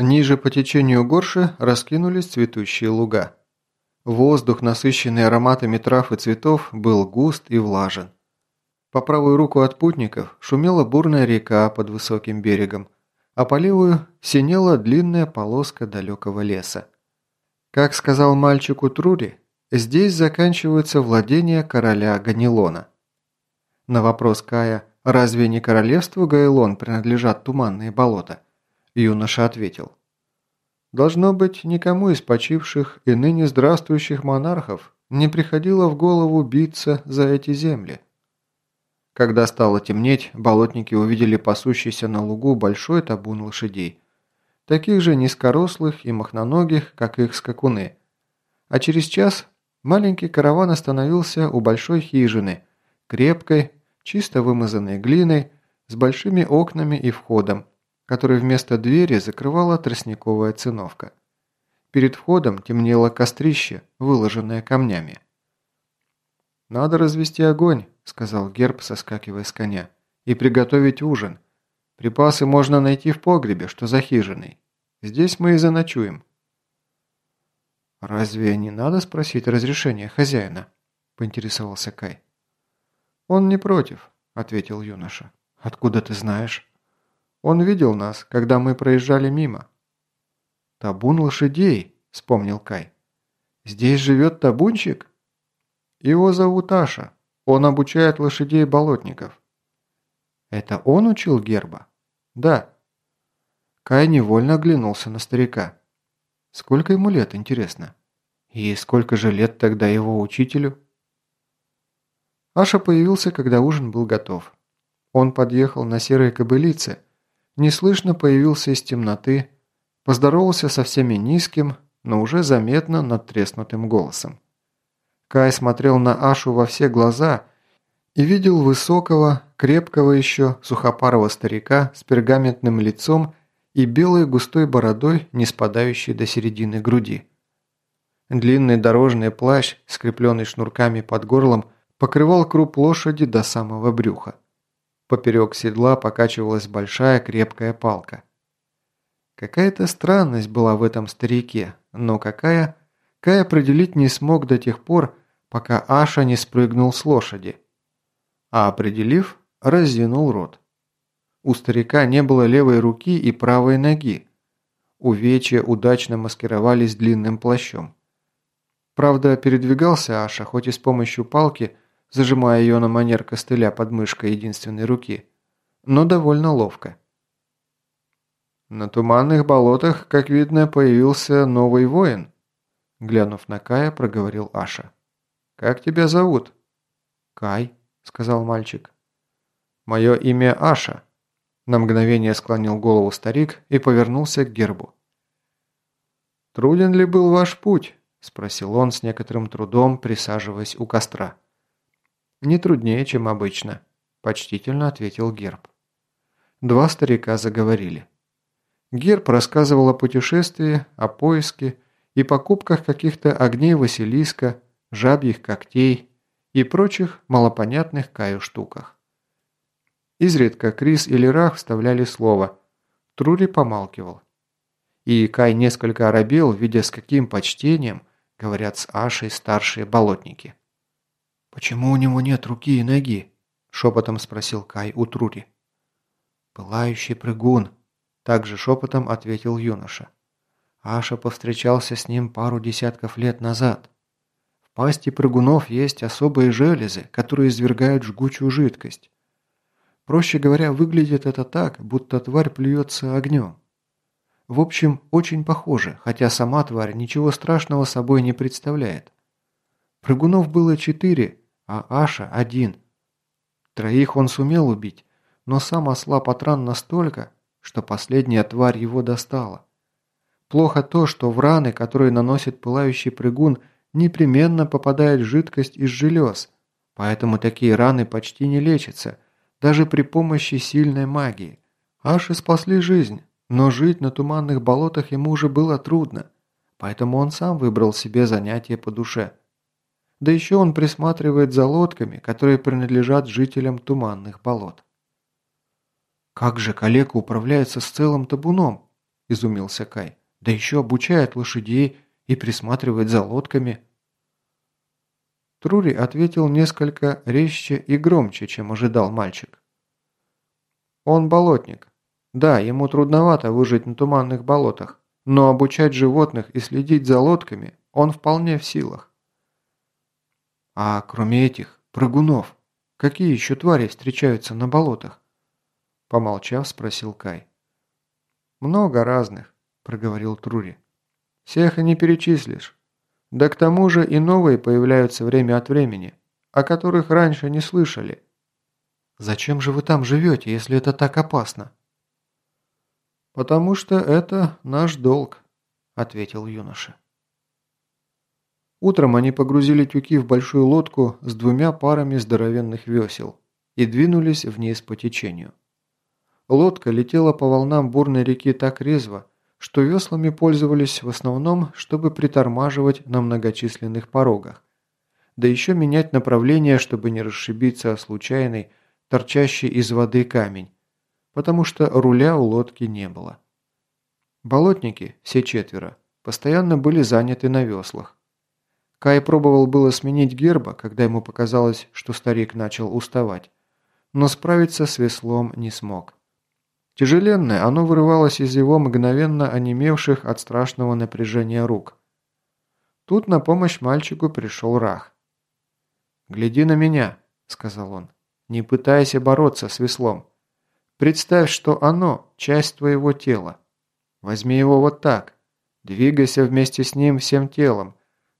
Ниже по течению горши раскинулись цветущие луга. Воздух, насыщенный ароматами трав и цветов, был густ и влажен. По правую руку от путников шумела бурная река под высоким берегом, а по левую синела длинная полоска далекого леса. Как сказал мальчику Трури, здесь заканчиваются владения короля Ганилона. На вопрос Кая, разве не королевству Гайлон принадлежат туманные болота, юноша ответил. Должно быть, никому из почивших и ныне здравствующих монархов не приходило в голову биться за эти земли. Когда стало темнеть, болотники увидели пасущийся на лугу большой табун лошадей. Таких же низкорослых и махноногих, как их скакуны. А через час маленький караван остановился у большой хижины, крепкой, чисто вымазанной глиной, с большими окнами и входом, который вместо двери закрывала тростниковая циновка. Перед входом темнело кострище, выложенное камнями. «Надо развести огонь», – сказал Герб, соскакивая с коня, – «и приготовить ужин. Припасы можно найти в погребе, что за хижиной. Здесь мы и заночуем». «Разве не надо спросить разрешения хозяина?» – поинтересовался Кай. «Он не против», – ответил юноша. «Откуда ты знаешь?» «Он видел нас, когда мы проезжали мимо». «Табун лошадей», – вспомнил Кай. «Здесь живет табунчик?» Его зовут Аша. Он обучает лошадей болотников. Это он учил Герба? Да. Кай невольно оглянулся на старика. Сколько ему лет, интересно? И сколько же лет тогда его учителю? Аша появился, когда ужин был готов. Он подъехал на серой кобылице, неслышно появился из темноты, поздоровался со всеми низким, но уже заметно надтреснутым голосом. Кай смотрел на Ашу во все глаза и видел высокого, крепкого еще, сухопарого старика с пергаментным лицом и белой густой бородой, не спадающей до середины груди. Длинный дорожный плащ, скрепленный шнурками под горлом, покрывал круп лошади до самого брюха. Поперек седла покачивалась большая крепкая палка. Какая-то странность была в этом старике, но какая, Кай определить не смог до тех пор, пока Аша не спрыгнул с лошади. А определив, разинул рот. У старика не было левой руки и правой ноги. Увечья удачно маскировались длинным плащом. Правда, передвигался Аша, хоть и с помощью палки, зажимая ее на манер костыля под мышкой единственной руки, но довольно ловко. На туманных болотах, как видно, появился новый воин, глянув на Кая, проговорил Аша. «Как тебя зовут?» «Кай», — сказал мальчик. «Мое имя Аша», — на мгновение склонил голову старик и повернулся к гербу. «Труден ли был ваш путь?» – спросил он с некоторым трудом, присаживаясь у костра. «Не труднее, чем обычно», – почтительно ответил Герб. Два старика заговорили. Герб рассказывал о путешествии, о поиске и покупках каких-то огней Василиска, жабьих когтей и прочих малопонятных Каю штуках. Изредка Крис или Рах вставляли слово. Трури помалкивал. И Кай несколько оробел, видя с каким почтением говорят с Ашей старшие болотники. «Почему у него нет руки и ноги?» – шепотом спросил Кай у Трури. «Пылающий прыгун», – также шепотом ответил юноша. Аша повстречался с ним пару десятков лет назад пасти прыгунов есть особые железы, которые извергают жгучую жидкость. Проще говоря, выглядит это так, будто тварь плюется огнем. В общем, очень похоже, хотя сама тварь ничего страшного собой не представляет. Прыгунов было четыре, а Аша один. Троих он сумел убить, но сам ослаб от ран настолько, что последняя тварь его достала. Плохо то, что в раны, которые наносит пылающий прыгун, непременно попадает жидкость из желез, поэтому такие раны почти не лечатся, даже при помощи сильной магии. Аши спасли жизнь, но жить на туманных болотах ему уже было трудно, поэтому он сам выбрал себе занятие по душе. Да еще он присматривает за лодками, которые принадлежат жителям туманных болот. «Как же калека управляется с целым табуном?» – изумился Кай. «Да еще обучает лошадей и присматривает за лодками». Трури ответил несколько резче и громче, чем ожидал мальчик. «Он болотник. Да, ему трудновато выжить на туманных болотах, но обучать животных и следить за лодками он вполне в силах». «А кроме этих, прыгунов, какие еще твари встречаются на болотах?» Помолчав, спросил Кай. «Много разных», – проговорил Трури. «Всех и не перечислишь. Да к тому же и новые появляются время от времени, о которых раньше не слышали. Зачем же вы там живете, если это так опасно? Потому что это наш долг, ответил юноша. Утром они погрузили тюки в большую лодку с двумя парами здоровенных весел и двинулись вниз по течению. Лодка летела по волнам бурной реки так резво, что веслами пользовались в основном, чтобы притормаживать на многочисленных порогах. Да еще менять направление, чтобы не расшибиться о случайный, торчащий из воды камень, потому что руля у лодки не было. Болотники, все четверо, постоянно были заняты на веслах. Кай пробовал было сменить герба, когда ему показалось, что старик начал уставать, но справиться с веслом не смог. Тяжеленное, оно вырывалось из его мгновенно онемевших от страшного напряжения рук. Тут на помощь мальчику пришел Рах. «Гляди на меня», — сказал он. «Не пытайся бороться с веслом. Представь, что оно – часть твоего тела. Возьми его вот так. Двигайся вместе с ним всем телом,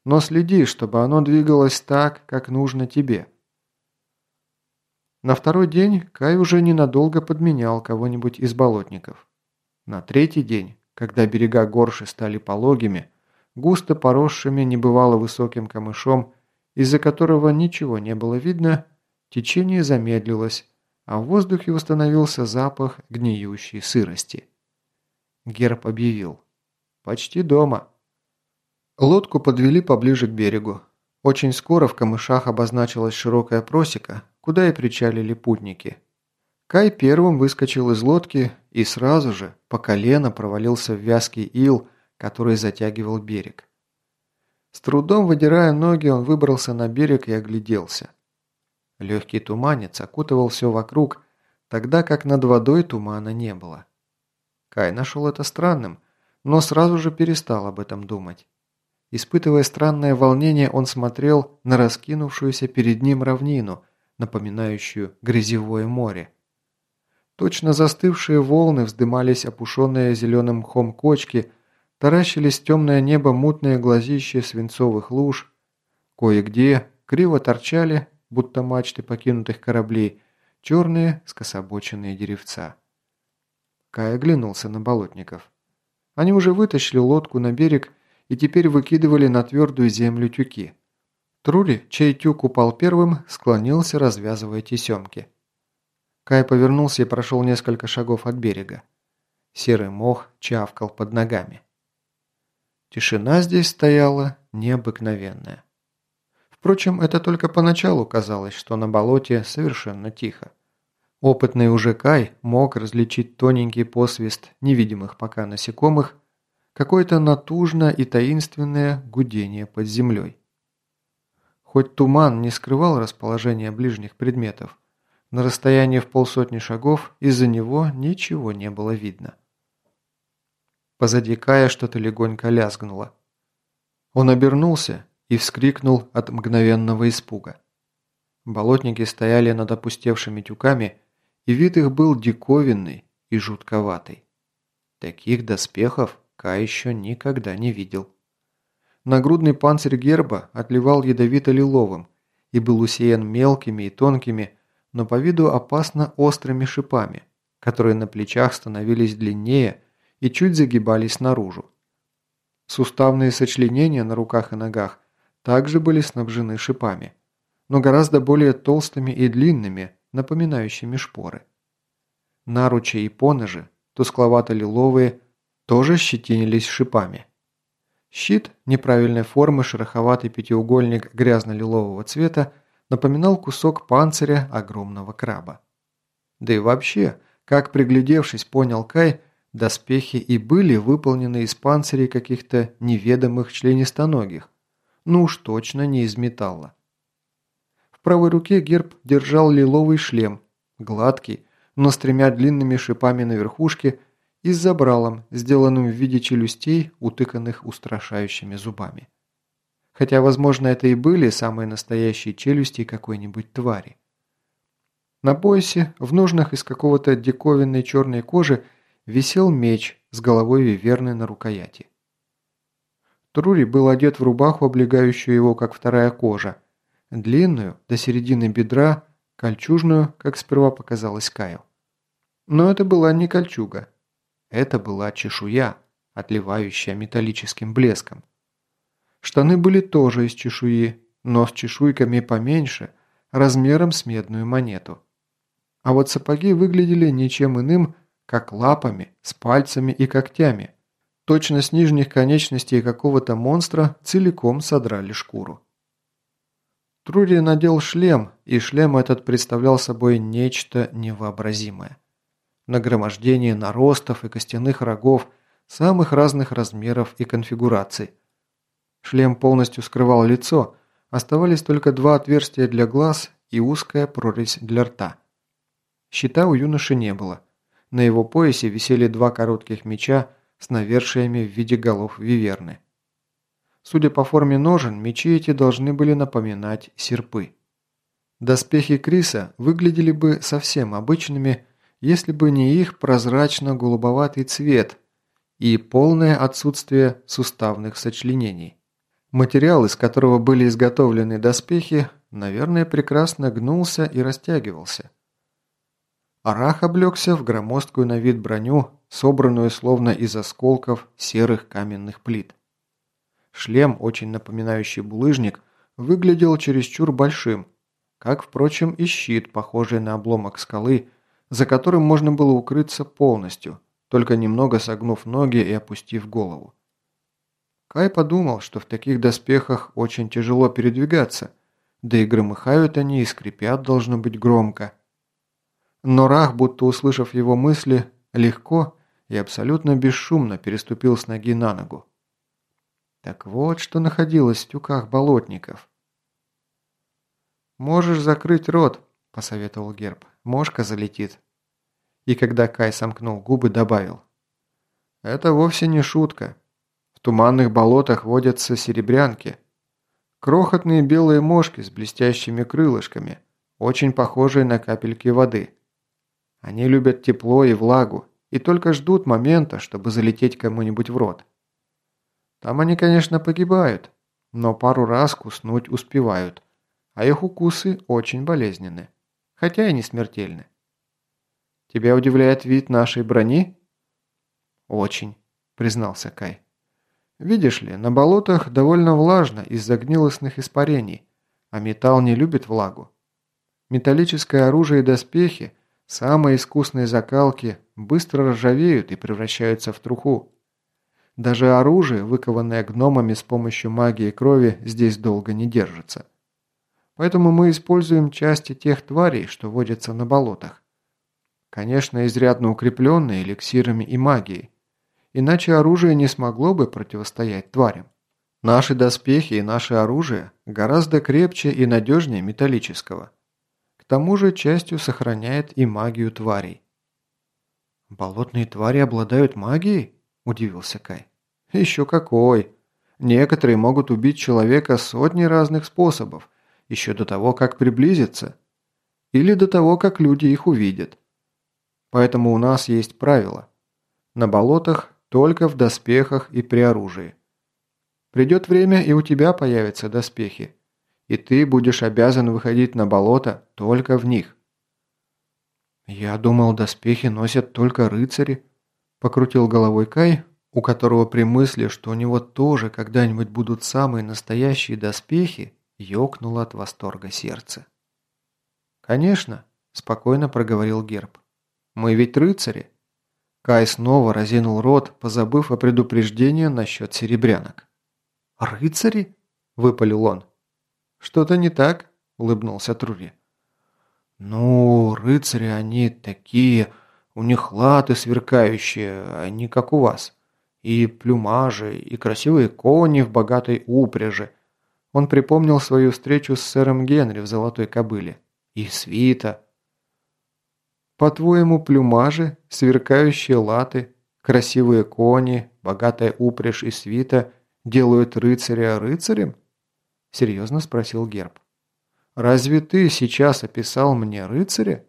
но следи, чтобы оно двигалось так, как нужно тебе». На второй день Кай уже ненадолго подменял кого-нибудь из болотников. На третий день, когда берега горши стали пологими, густо поросшими небывало высоким камышом, из-за которого ничего не было видно, течение замедлилось, а в воздухе установился запах гниющей сырости. Герб объявил. «Почти дома». Лодку подвели поближе к берегу. Очень скоро в камышах обозначилась широкая просека, куда и причалили путники. Кай первым выскочил из лодки и сразу же по колено провалился в вязкий ил, который затягивал берег. С трудом выдирая ноги, он выбрался на берег и огляделся. Легкий туманец окутывал все вокруг, тогда как над водой тумана не было. Кай нашел это странным, но сразу же перестал об этом думать. Испытывая странное волнение, он смотрел на раскинувшуюся перед ним равнину, напоминающую грязевое море. Точно застывшие волны вздымались опушенные зеленым мхом кочки, таращились темное небо мутные глазища свинцовых луж, кое-где криво торчали, будто мачты покинутых кораблей, черные скособоченные деревца. Кай оглянулся на болотников. Они уже вытащили лодку на берег и теперь выкидывали на твердую землю тюки. Трули, чей тюк упал первым, склонился, развязывая тесемки. Кай повернулся и прошел несколько шагов от берега. Серый мох чавкал под ногами. Тишина здесь стояла необыкновенная. Впрочем, это только поначалу казалось, что на болоте совершенно тихо. Опытный уже Кай мог различить тоненький посвист невидимых пока насекомых, какое-то натужное и таинственное гудение под землей. Хоть туман не скрывал расположение ближних предметов, на расстоянии в полсотни шагов из-за него ничего не было видно. Позади Кая что-то легонько лязгнуло. Он обернулся и вскрикнул от мгновенного испуга. Болотники стояли над опустевшими тюками, и вид их был диковинный и жутковатый. Таких доспехов Кай еще никогда не видел. Нагрудный панцирь герба отливал ядовито-лиловым и был усеян мелкими и тонкими, но по виду опасно острыми шипами, которые на плечах становились длиннее и чуть загибались наружу. Суставные сочленения на руках и ногах также были снабжены шипами, но гораздо более толстыми и длинными, напоминающими шпоры. Наручи и поножи, тускловато-лиловые, тоже щетинились шипами. Щит неправильной формы, шероховатый пятиугольник грязно-лилового цвета, напоминал кусок панциря огромного краба. Да и вообще, как приглядевшись, понял Кай, доспехи и были выполнены из панцирей каких-то неведомых членистоногих, ну уж точно не из металла. В правой руке герб держал лиловый шлем, гладкий, но с тремя длинными шипами на верхушке и с забралом, сделанным в виде челюстей, утыканных устрашающими зубами. Хотя, возможно, это и были самые настоящие челюсти какой-нибудь твари. На поясе, в ножнах из какого-то диковинной черной кожи, висел меч с головой виверны на рукояти. Трури был одет в рубаху, облегающую его, как вторая кожа, длинную, до середины бедра, кольчужную, как сперва показалось Каю. Но это была не кольчуга. Это была чешуя, отливающая металлическим блеском. Штаны были тоже из чешуи, но с чешуйками поменьше, размером с медную монету. А вот сапоги выглядели ничем иным, как лапами, с пальцами и когтями. Точно с нижних конечностей какого-то монстра целиком содрали шкуру. Трури надел шлем, и шлем этот представлял собой нечто невообразимое. Нагромождение наростов и костяных рогов самых разных размеров и конфигураций – Шлем полностью скрывал лицо, оставались только два отверстия для глаз и узкая прорезь для рта. Щита у юноши не было. На его поясе висели два коротких меча с навершиями в виде голов виверны. Судя по форме ножен, мечи эти должны были напоминать серпы. Доспехи Криса выглядели бы совсем обычными, если бы не их прозрачно-голубоватый цвет и полное отсутствие суставных сочленений. Материал, из которого были изготовлены доспехи, наверное, прекрасно гнулся и растягивался. Арах облегся в громоздкую на вид броню, собранную словно из осколков серых каменных плит. Шлем, очень напоминающий булыжник, выглядел чересчур большим, как, впрочем, и щит, похожий на обломок скалы, за которым можно было укрыться полностью, только немного согнув ноги и опустив голову. Кай подумал, что в таких доспехах очень тяжело передвигаться, да и громыхают они и скрипят должно быть громко. Но Рах, будто услышав его мысли, легко и абсолютно бесшумно переступил с ноги на ногу. Так вот, что находилось в тюках болотников. «Можешь закрыть рот», – посоветовал Герб. «Мошка залетит». И когда Кай сомкнул губы, добавил. «Это вовсе не шутка. В туманных болотах водятся серебрянки. Крохотные белые мошки с блестящими крылышками, очень похожие на капельки воды. Они любят тепло и влагу и только ждут момента, чтобы залететь кому-нибудь в рот. Там они, конечно, погибают, но пару раз куснуть успевают, а их укусы очень болезненны, хотя и не смертельны. Тебя удивляет вид нашей брони? Очень, признался Кай. Видишь ли, на болотах довольно влажно из-за гнилостных испарений, а металл не любит влагу. Металлическое оружие и доспехи, самые искусные закалки, быстро ржавеют и превращаются в труху. Даже оружие, выкованное гномами с помощью магии крови, здесь долго не держится. Поэтому мы используем части тех тварей, что водятся на болотах. Конечно, изрядно укрепленные эликсирами и магией иначе оружие не смогло бы противостоять тварям. Наши доспехи и наше оружие гораздо крепче и надежнее металлического. К тому же частью сохраняет и магию тварей. «Болотные твари обладают магией?» – удивился Кай. «Еще какой! Некоторые могут убить человека сотни разных способов, еще до того, как приблизиться. Или до того, как люди их увидят. Поэтому у нас есть правило. На болотах только в доспехах и при оружии. Придет время, и у тебя появятся доспехи, и ты будешь обязан выходить на болото только в них. «Я думал, доспехи носят только рыцари», – покрутил головой Кай, у которого при мысли, что у него тоже когда-нибудь будут самые настоящие доспехи, ёкнуло от восторга сердце. «Конечно», – спокойно проговорил Герб. «Мы ведь рыцари». Кай снова разинул рот, позабыв о предупреждении насчет серебрянок. «Рыцари?» – выпалил он. «Что-то не так?» – улыбнулся Трури. «Ну, рыцари они такие, У них латы сверкающие, а как у вас. И плюмажи, и красивые кони в богатой упряжи. Он припомнил свою встречу с сэром Генри в «Золотой кобыле». И свита. По-твоему, плюмажи, сверкающие латы, красивые кони, богатая упряжь и свита делают рыцаря рыцарем? Серьезно спросил Герб. Разве ты сейчас описал мне рыцаря?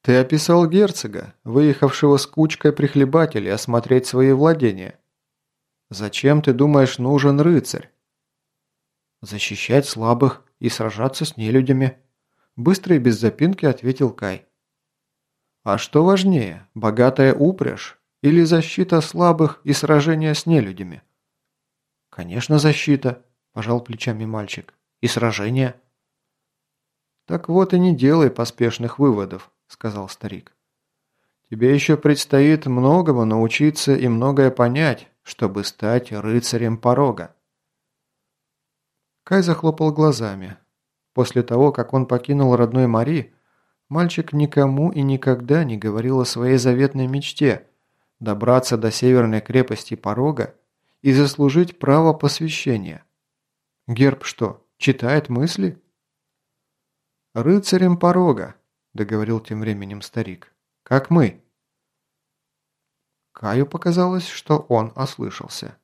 Ты описал герцога, выехавшего с кучкой прихлебателей осмотреть свои владения. Зачем, ты думаешь, нужен рыцарь? Защищать слабых и сражаться с нелюдями. Быстро и без запинки ответил Кай. А что важнее, богатая упряжь или защита слабых и сражение с нелюдями? Конечно, защита, пожал плечами мальчик. И сражение. Так вот и не делай поспешных выводов, сказал старик. Тебе еще предстоит многому научиться и многое понять, чтобы стать рыцарем порога. Кай захлопал глазами. После того, как он покинул родной Мари, Мальчик никому и никогда не говорил о своей заветной мечте – добраться до северной крепости Порога и заслужить право посвящения. Герб что, читает мысли? «Рыцарем Порога», – договорил тем временем старик. «Как мы». Каю показалось, что он ослышался.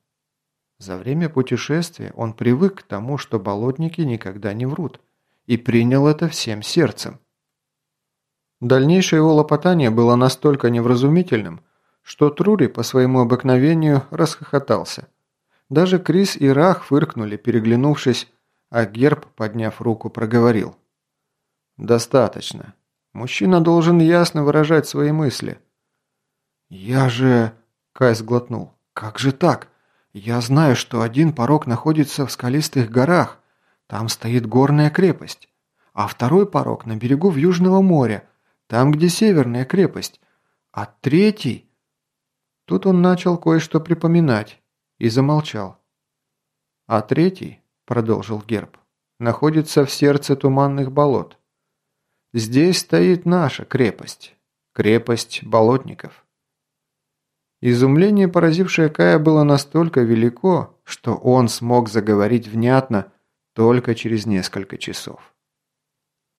За время путешествия он привык к тому, что болотники никогда не врут, и принял это всем сердцем. Дальнейшее его лопотание было настолько невразумительным, что Трури по своему обыкновению расхохотался. Даже Крис и Рах фыркнули, переглянувшись, а Герб, подняв руку, проговорил. «Достаточно. Мужчина должен ясно выражать свои мысли». «Я же...» – Кай сглотнул. «Как же так? Я знаю, что один порог находится в скалистых горах. Там стоит горная крепость. А второй порог на берегу в Южного моря, там, где северная крепость. А третий...» Тут он начал кое-что припоминать и замолчал. «А третий, — продолжил Герб, — находится в сердце туманных болот. Здесь стоит наша крепость, крепость болотников». Изумление, поразившее Кая, было настолько велико, что он смог заговорить внятно только через несколько часов.